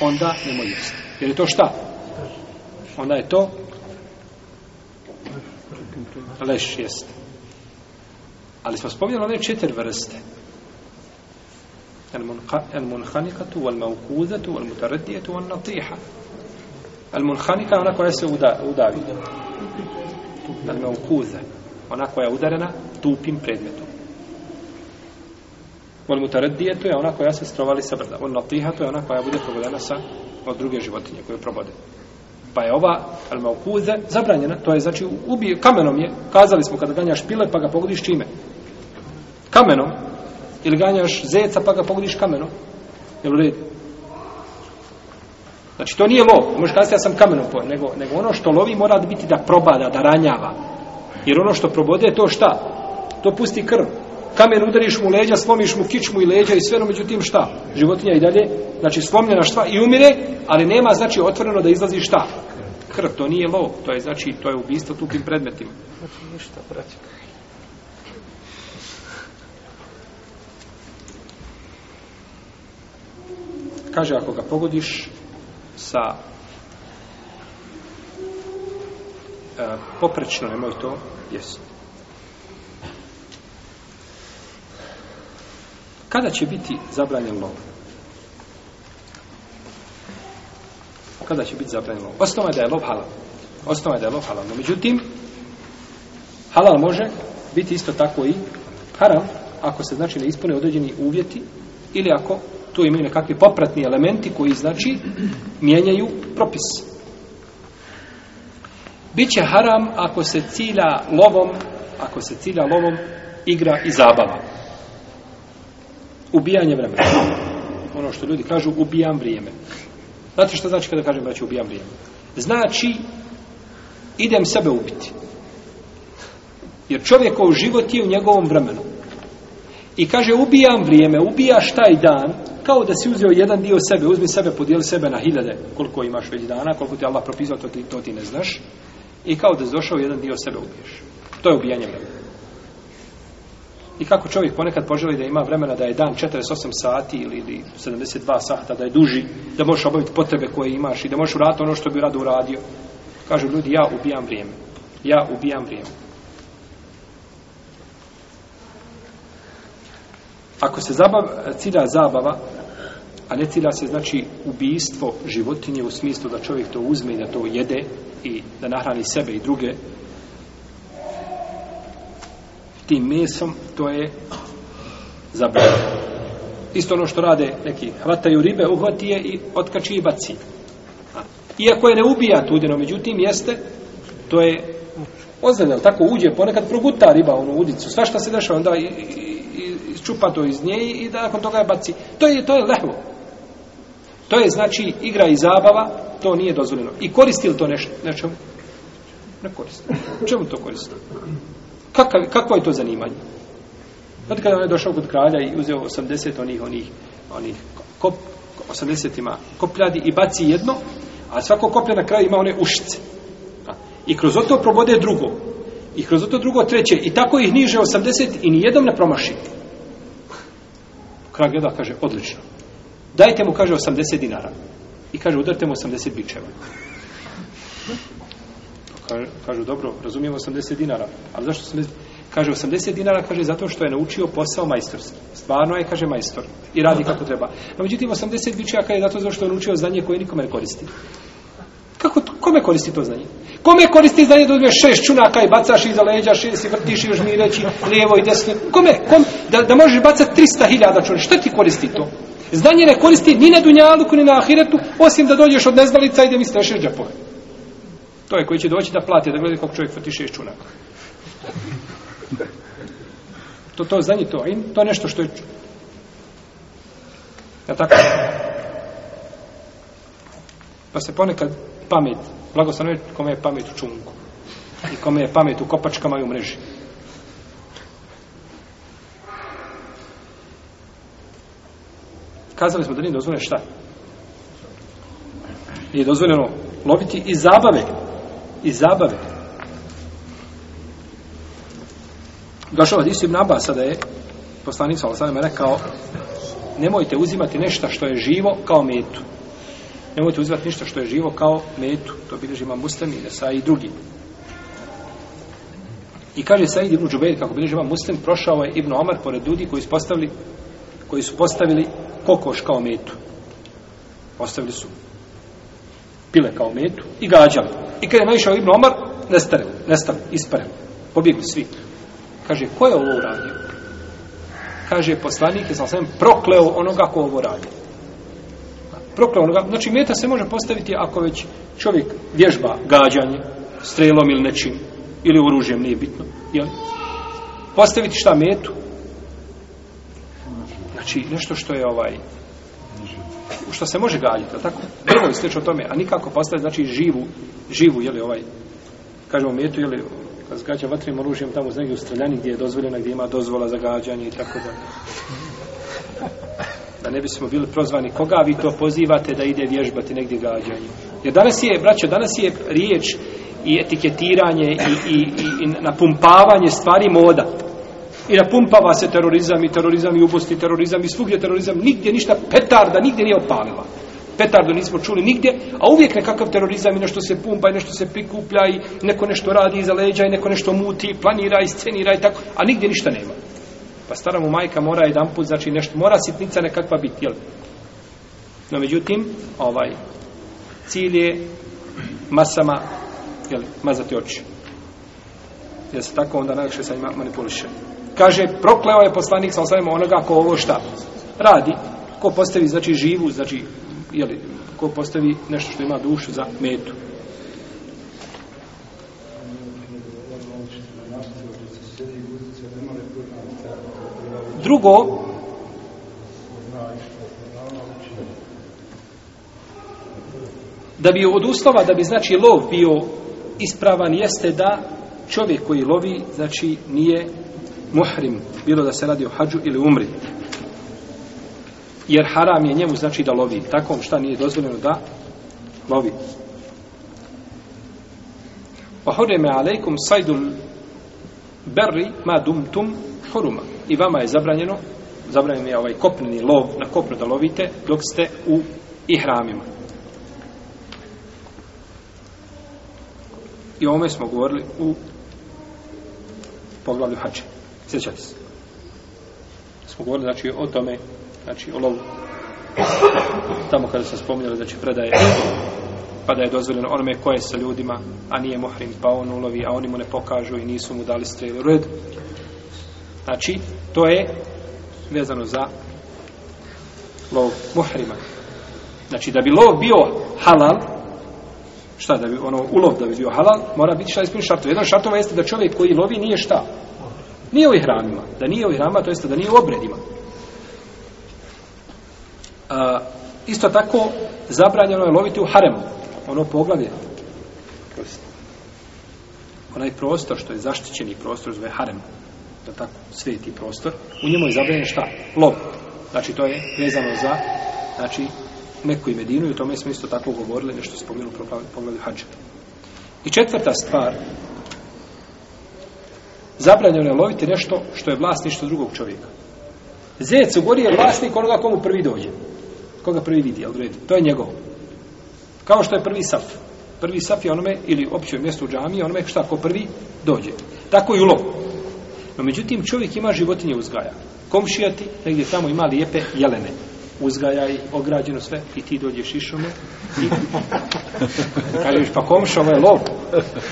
onda nemoj jesti. Jer je to šta? Onda je to leš jest. Ali smo spomnjali one četiri vrste. Al-munhanikatu, wal-maukuzatu, al-mutaradijatu, al-natiha. Al-munhanika je ona koja se udavi. El-maukuza. Ona koja je udarena tupim predmetom. Vol mutaradije, to je ona koja se strovali sa brda. Vol natiha, to je ona koja bude provodena sa od druge životinje koju probode. Pa je ova al maukuze zabranjena, to je znači ubije kamenom je. Kazali smo kada ganjaš pile pa ga pogodiš čime? Kamenom. Ili ganjaš zeca pa ga pogodiš kamenom. Jel u redu? Znači to nije lov, možeš kazati ja sam kamenom po, nego, nego ono što lovi mora biti da probada, da ranjava. Jer ono što probode je to šta? To pusti krv kamen udariš mu leđa, slomiš mu kičmu i leđa i sve, no međutim šta? Životinja i dalje, znači slomljena šta i umire, ali nema znači otvoreno da izlazi šta? Krv, to nije lov, to je znači, to je ubistvo tupim predmetima. Znači ništa, braće. Kaže, ako ga pogodiš sa e, poprečno, nemoj to, jesu. Kada će biti zabranjen lov? Kada će biti zabranjen lov? Osnova je da je lov halal. Osnova je da je lov halal. No, međutim, halal može biti isto tako i haram, ako se znači ne ispune određeni uvjeti ili ako tu imaju nekakvi popratni elementi koji znači mijenjaju propis. Biće haram ako se cilja lovom, ako se cilja lovom igra i zabava ubijanje vremena. Ono što ljudi kažu, ubijam vrijeme. Znate što znači kada kažem, braću, ubijam vrijeme? Znači, idem sebe ubiti. Jer čovjekov život je u njegovom vremenu. I kaže, ubijam vrijeme, ubijaš taj dan, kao da si uzeo jedan dio sebe, uzmi sebe, podijeli sebe na hiljade, koliko imaš već dana, koliko ti Allah propisao, to ti, to ti ne znaš. I kao da si došao jedan dio sebe ubiješ. To je ubijanje vremena. I kako čovjek ponekad poželi da ima vremena da je dan 48 sati ili, ili 72 sata, da je duži, da možeš obaviti potrebe koje imaš i da možeš uraditi ono što bi rado uradio. Kažu ljudi, ja ubijam vrijeme. Ja ubijam vrijeme. Ako se zabav, cilja zabava, a ne cilja se znači ubijstvo životinje u smislu da čovjek to uzme i da to jede i da nahrani sebe i druge, tim mesom, to je zabranjeno. Isto ono što rade neki, hvataju ribe, uhvati je i otkači i baci. Iako je ne ubija tudino, međutim, jeste, to je ozleda, tako uđe, ponekad proguta riba onu udicu, sva šta se dešava, onda i, i, i, čupa to iz nje i da nakon toga je baci. To je, to je lehvo. To je znači igra i zabava, to nije dozvoljeno. I koristi li to nešto? Nečemu? Ne koristi. Čemu to koristi? Kakav, kakvo je to zanimanje? Znate kada on je došao kod kralja i uzeo 80 onih, onih, onih kop, 80 ima kopljadi i baci jedno, a svako koplja na kraju ima one ušice. I kroz to probode drugo. I kroz to drugo treće. I tako ih niže 80 i nijednom ne promaši. Kralj gleda, kaže, odlično. Dajte mu, kaže, 80 dinara. I kaže, udarite mu 80 bičeva. Kaže, kažu, dobro, razumijem 80 dinara. Ali zašto 80? Kaže, 80 dinara, kaže, zato što je naučio posao majstorski. Stvarno je, kaže, majstor. I radi kako treba. No, međutim, 80 bičeva, kaže, zato zato je naučio znanje koje nikome ne koristi. Kako, kome koristi to znanje? Kome koristi znanje da uzmeš šest čunaka i bacaš iza leđa, šest i vrtiš i još mi reći lijevo i desno? Kome? Kom? Da, da možeš bacati 300 hiljada Šta ti koristi to? Znanje ne koristi ni na dunjaluku, ni na ahiretu, osim da dođeš od neznalica i da mi strešeš džepove. To je koji će doći da plati, da gleda kako čovjek vrti šest čunaka. To, to znanje, to, to je nešto što je... Ja tako? Pa se ponekad pamet, blagoslovno je kome je pamet u čunku. I kome je pamet u kopačkama i u mreži. Kazali smo da nije dozvoljeno šta? Nije dozvoljeno loviti iz zabave. Iz zabave. Došao od Isu ibn Abasa da je poslanik sa Alasanem rekao nemojte uzimati nešto što je živo kao metu. Nemojte uzimati ništa što je živo kao metu. To bilježi ima muslim i Nesa i drugi. I kaže Said ibn Džubeir, kako bilježi ima muslim, prošao je Ibn Omar pored ljudi koji su postavili, koji su postavili kokoš kao metu. Postavili su pile kao metu i gađali. I kada je naišao Ibn Omar, nestali, nestali, isparili. Pobjegli svi. Kaže, ko je ovo uradio? Kaže, poslanik je sam sam prokleo onoga ko ovo radi proklao onoga. Znači, meta se može postaviti ako već čovjek vježba gađanje, strelom ili nečim, ili oružjem, nije bitno. Jel? Postaviti šta metu? Znači, nešto što je ovaj što se može gađati, tako? Prvo je steč o tome, a nikako postaviti, znači, živu, živu, jeli, ovaj, kažemo, metu, jeli, kad zgađa vatrim oružjem tamo uz negdje u streljani gdje je dozvoljena, gdje ima dozvola za gađanje i tako da. Da ne bismo bili prozvani, koga vi to pozivate da ide vježbati negdje gađanje? Jer danas je, braćo, danas je riječ i etiketiranje i, i, i, i napumpavanje stvari moda. I napumpava se terorizam i terorizam i ubosti terorizam i svugdje terorizam. Nigdje ništa petarda, nigdje nije opalila. Petardu nismo čuli nigdje, a uvijek nekakav terorizam i nešto se pumpa i nešto se prikuplja i neko nešto radi iza leđa i neko nešto muti, planira i scenira i tako, a nigdje ništa nema. Pa stara mu majka mora jedan put, znači nešto, mora sitnica nekakva biti, jel? No međutim, ovaj, cilj je masama, jel, mazati oči. Jer se tako onda najlakše sa njima manipuliše. Kaže, prokleo je poslanik sa osavima onoga ko ovo šta radi, ko postavi, znači, živu, znači, jeli, ko postavi nešto što ima dušu za metu. Drugo, da bi od uslova, da bi znači lov bio ispravan, jeste da čovjek koji lovi, znači nije muhrim, bilo da se radi o hađu ili umri. Jer haram je njemu znači da lovi. Takom šta nije dozvoljeno da lovi. Wa hurima alejkum saydul berri ma dumtum huruma i vama je zabranjeno zabranjeno je ovaj kopneni lov na kopnu da lovite dok ste u ihramima. I ome smo govorili u poglavlju hače. sjećate se? Smo govorili znači o tome znači o lovu. Tamo kada se spominjali znači predaje pa da je dozvoljeno onome koje sa ljudima a nije muhrim pa on ulovi a oni mu ne pokažu i nisu mu dali strelu red znači to je vezano za lov muhrima znači da bi lov bio halal šta da bi ono ulov da bi bio halal, mora biti šta ispuni šartova. Jedan šartova jeste da čovjek koji lovi nije šta? Nije u ihramima. Da nije u ihramima, to jeste da nije u obredima. A, isto tako, zabranjeno je loviti u haremu. Ono poglavlje. Onaj prostor što je zaštićeni prostor zove harem. Da tako, sveti prostor. U njemu je zabranjeno šta? Lov. Znači, to je vezano za znači, Meku i Medinu i o tome smo isto tako govorili, nešto spomenu u pogledu hađa. I četvrta stvar, zabranjeno je loviti nešto što je vlasništvo drugog čovjeka. Zec u gori je vlasnik onoga komu prvi dođe. Koga prvi vidi, jel vredi? To je njegov. Kao što je prvi saf. Prvi saf je onome, ili opće mjesto u džamiji, onome šta ko prvi dođe. Tako i ulov. No međutim, čovjek ima životinje uzgaja. Komšijati, negdje tamo ima lijepe jelene. Uzgaja i ograđeno sve i ti dođeš išome i kažeš pa komš ovo je lov.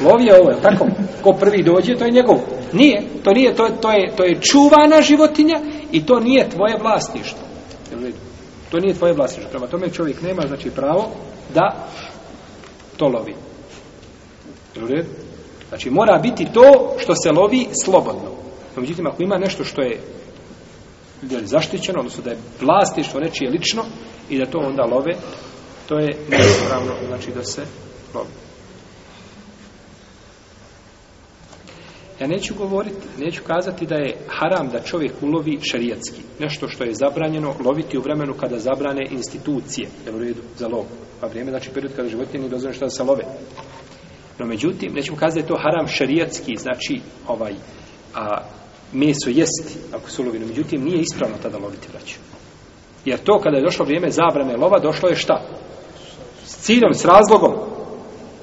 Lov je ovo, je tako? ko prvi dođe to je njegov. Nije, to nije, to, to, je, to je čuvana životinja i to nije tvoje vlasništvo. To nije tvoje vlasništvo. Prema tome čovjek nema znači pravo da to lovi. Znači mora biti to što se lovi slobodno Pa međutim ako ima nešto što je je zaštićeno, odnosno da je vlasništvo nečije lično i da to onda love, to je neispravno, znači da se love. Ja neću govoriti, neću kazati da je haram da čovjek ulovi šarijatski. Nešto što je zabranjeno loviti u vremenu kada zabrane institucije, jel u redu, za lov. Pa vrijeme, znači period kada životinje nije dozvoljeno šta da se love. No međutim, nećemo kazati da je to haram šarijatski, znači ovaj, a, meso jesti, ako su lovino. Međutim, nije ispravno tada loviti braću. Jer to kada je došlo vrijeme zabrane lova, došlo je šta? S ciljom, s razlogom.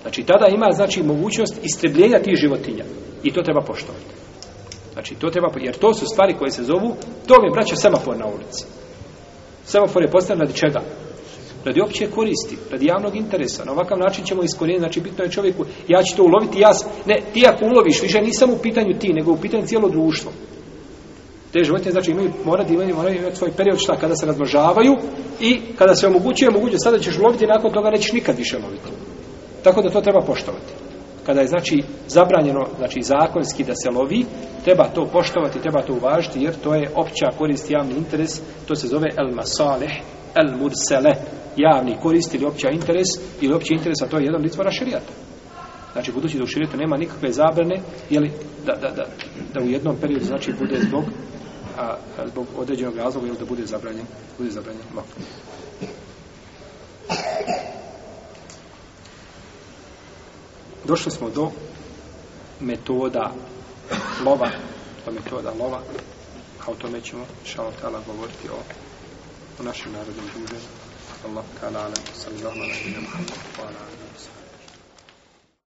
Znači, tada ima, znači, mogućnost istrebljenja tih životinja. I to treba poštovati. Znači, to treba, jer to su stvari koje se zovu, to mi je, semafor na ulici. Semafor je postavljen radi čega? Radi opće koristi, radi javnog interesa. Na ovakav način ćemo iskorijeniti, znači bitno je čovjeku, ja ću to uloviti, ja, ne, ti ako uloviš, više nisam u pitanju ti, nego u pitanju cijelo društvo. Te životinje, znači, imaju, mora da imaju, moraju imati svoj period šta, kada se razmnožavaju i kada se omogućuje, omogućuje, sada ćeš loviti, nakon toga nećeš nikad više loviti. Tako da to treba poštovati. Kada je, znači, zabranjeno, znači, zakonski da se lovi, treba to poštovati, treba to uvažiti, jer to je opća korist, javni interes, to se zove el masaleh, el mursele, javni korist ili opća interes, ili opći interes, a to je jedan litvora širijata. Znači, budući da u širijetu nema nikakve zabrane, jeli, da, da, da, da u jednom periodu, znači, bude zbog, a, zbog određenog razloga, ili da bude zabranjen, bude zabranjen lov. Došli smo do metoda lova, do metoda lova, a o tome ćemo, šalotala, govoriti o, o našem narodnom druženju. الله تعالى على صلى الله على نبينا محمد وعلى آله